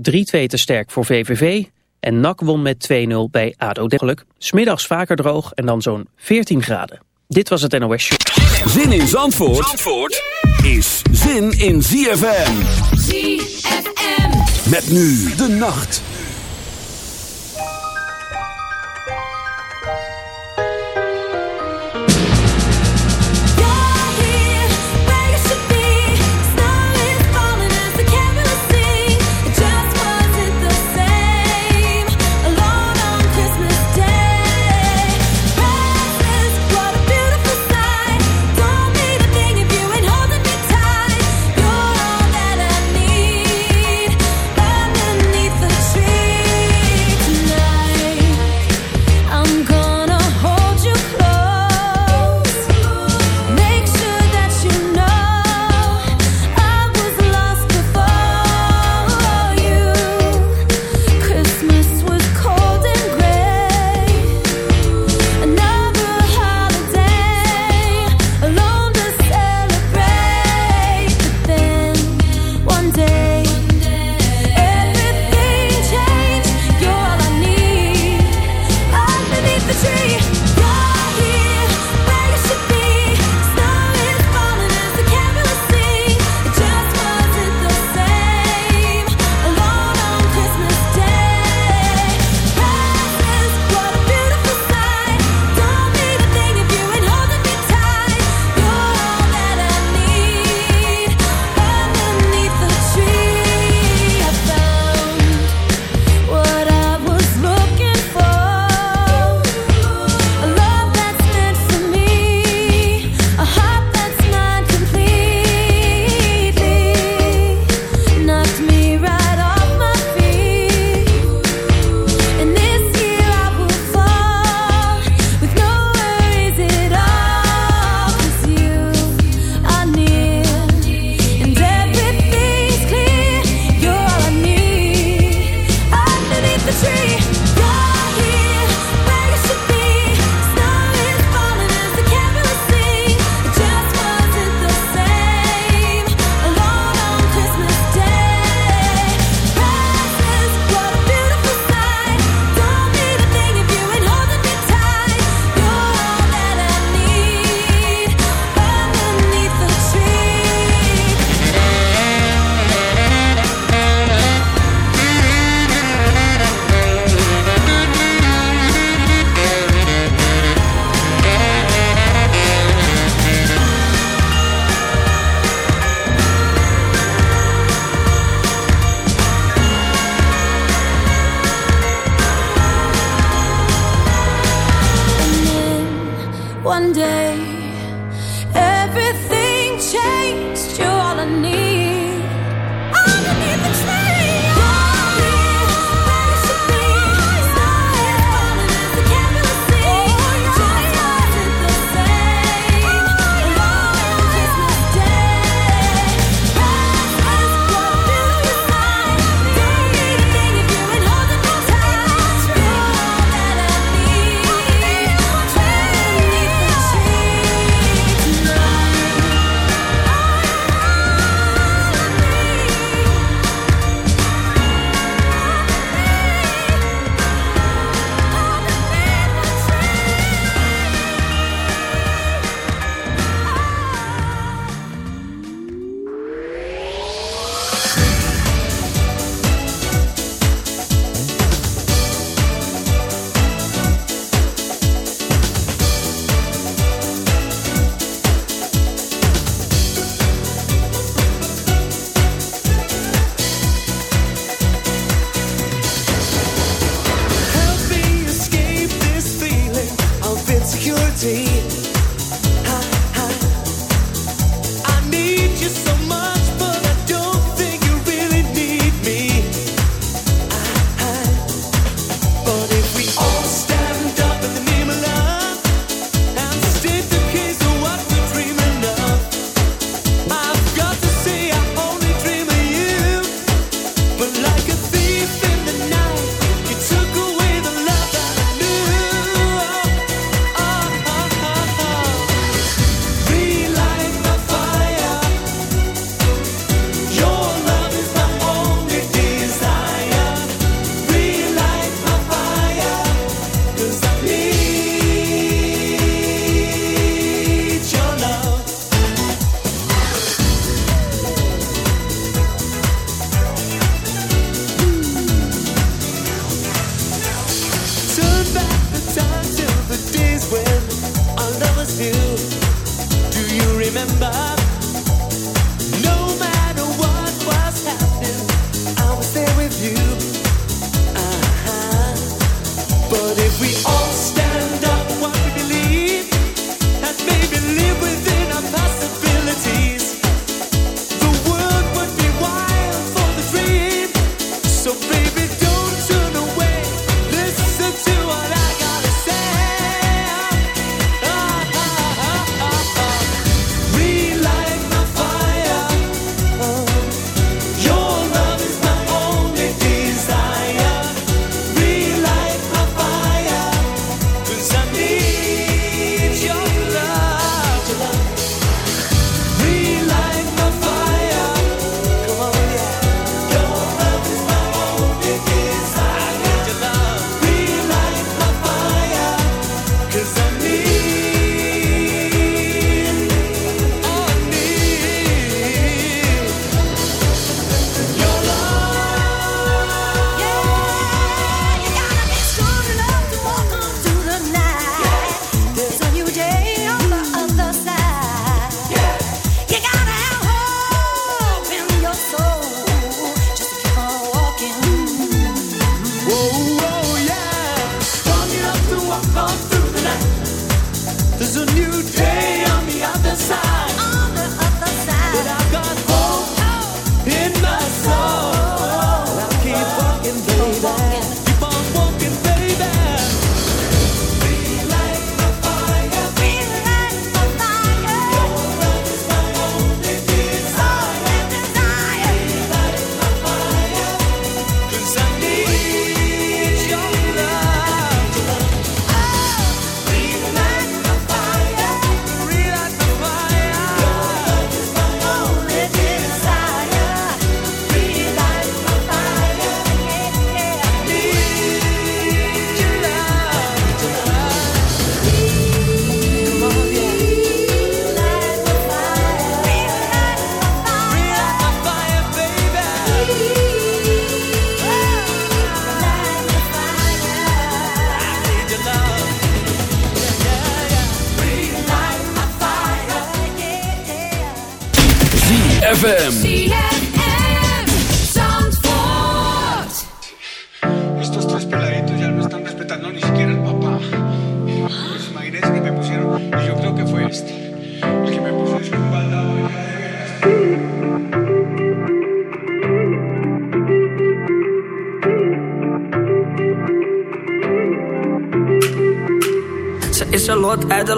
3-2 te sterk voor VVV en NAC won met 2-0 bij ADO Degelijk. Smiddags vaker droog en dan zo'n 14 graden. Dit was het NOS Show. Zin in Zandvoort, Zandvoort is zin in ZFM. ZFM. Met nu de nacht.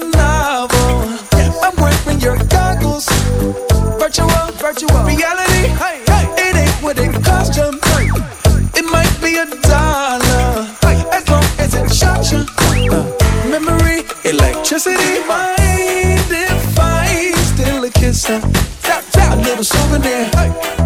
your novel. I'm wearing your goggles. Virtual, virtual reality. Hey, hey. It ain't what it cost you. It might be a dollar, as long as it shocks you. Uh, memory, electricity, mind if I still a kiss? Tap, tap, a little souvenir. Hey.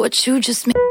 What you just made.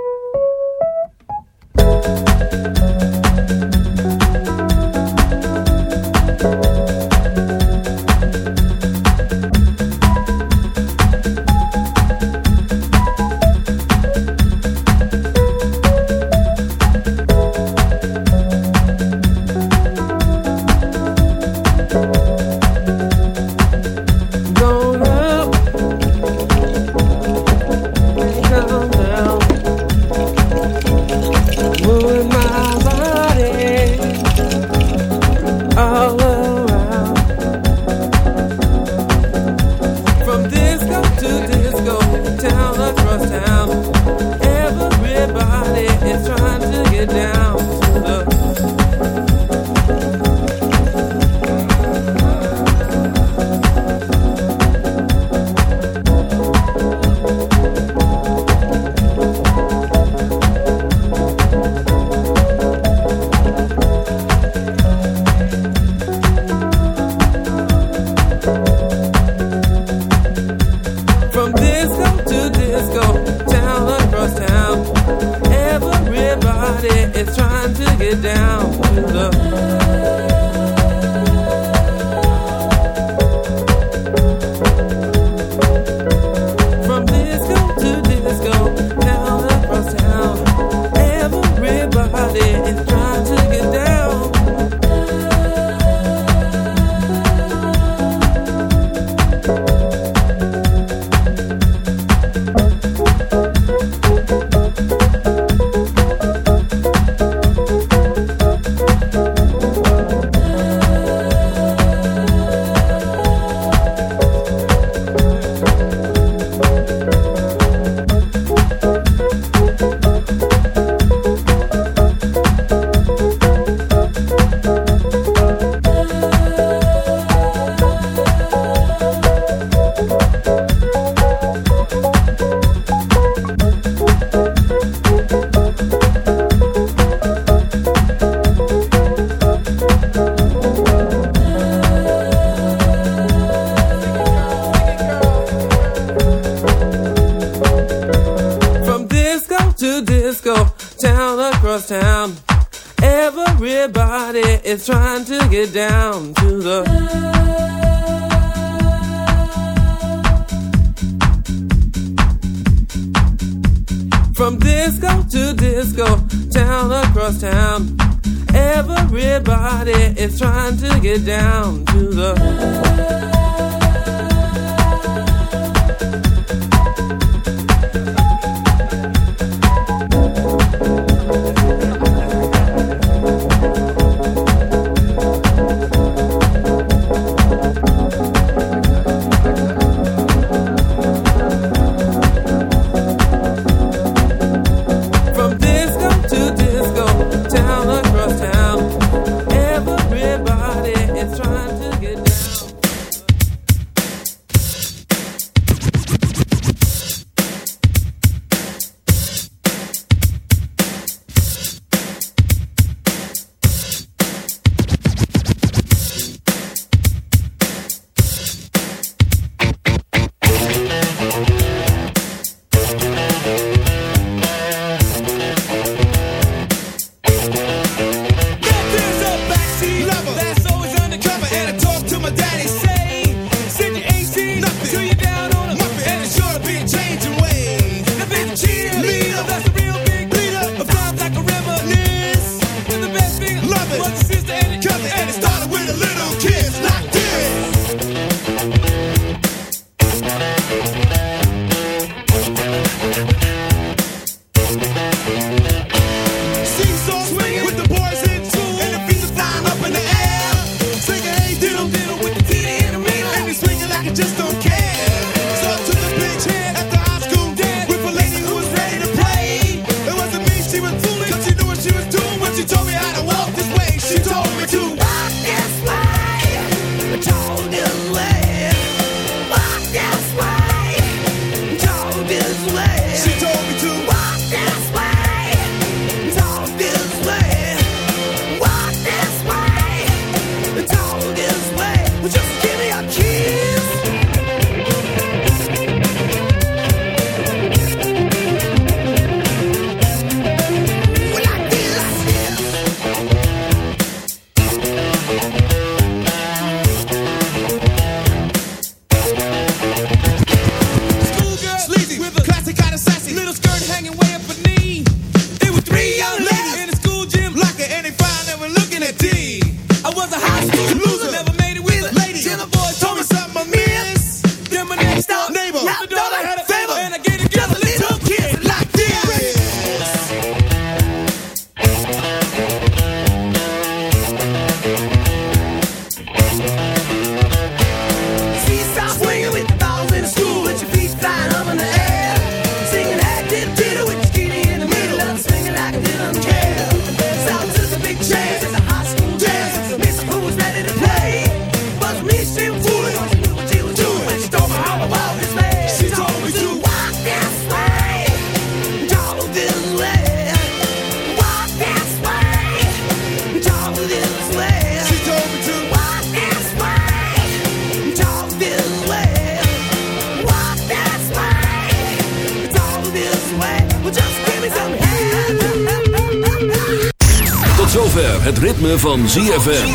Van ZFM.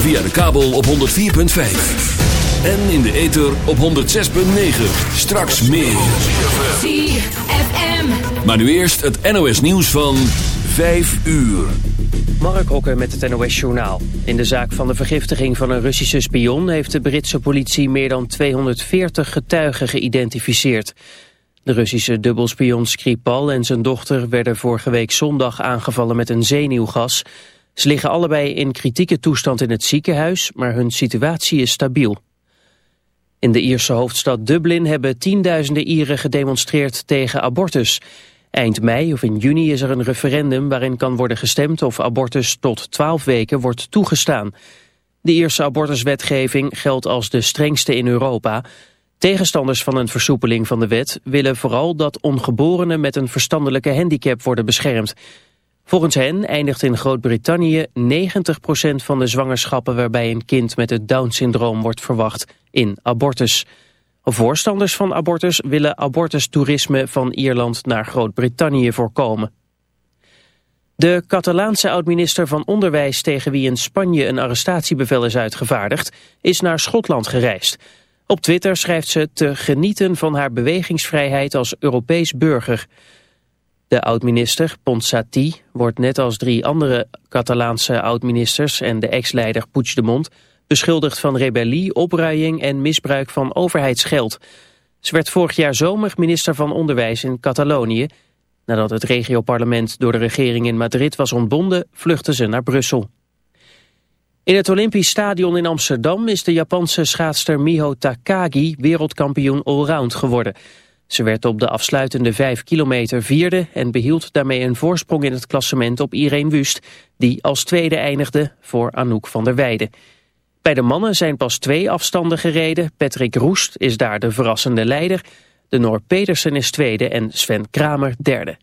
Via de kabel op 104.5. En in de ether op 106.9. Straks meer. ZFM. Maar nu eerst het NOS nieuws van 5 uur. Mark Hokker met het NOS Journaal. In de zaak van de vergiftiging van een Russische spion... heeft de Britse politie meer dan 240 getuigen geïdentificeerd. De Russische dubbelspion Skripal en zijn dochter... werden vorige week zondag aangevallen met een zenuwgas. Ze liggen allebei in kritieke toestand in het ziekenhuis... maar hun situatie is stabiel. In de Ierse hoofdstad Dublin hebben tienduizenden Ieren gedemonstreerd tegen abortus... Eind mei of in juni is er een referendum waarin kan worden gestemd of abortus tot 12 weken wordt toegestaan. De Ierse abortuswetgeving geldt als de strengste in Europa. Tegenstanders van een versoepeling van de wet willen vooral dat ongeborenen met een verstandelijke handicap worden beschermd. Volgens hen eindigt in Groot-Brittannië 90% van de zwangerschappen waarbij een kind met het Down-syndroom wordt verwacht in abortus. Voorstanders van abortus willen abortustoerisme van Ierland naar Groot-Brittannië voorkomen. De Catalaanse oud-minister van Onderwijs tegen wie in Spanje een arrestatiebevel is uitgevaardigd, is naar Schotland gereisd. Op Twitter schrijft ze te genieten van haar bewegingsvrijheid als Europees burger. De oud-minister, Ponsati, wordt net als drie andere Catalaanse oud-ministers en de ex-leider Puigdemont beschuldigd van rebellie, opruiing en misbruik van overheidsgeld. Ze werd vorig jaar zomer minister van Onderwijs in Catalonië. Nadat het regioparlement door de regering in Madrid was ontbonden, vluchtte ze naar Brussel. In het Olympisch Stadion in Amsterdam is de Japanse schaatster Miho Takagi wereldkampioen allround geworden. Ze werd op de afsluitende 5 kilometer vierde en behield daarmee een voorsprong in het klassement op Irene Wust, die als tweede eindigde voor Anouk van der Weijden. Bij de mannen zijn pas twee afstanden gereden. Patrick Roest is daar de verrassende leider. De Noor Pedersen is tweede en Sven Kramer derde.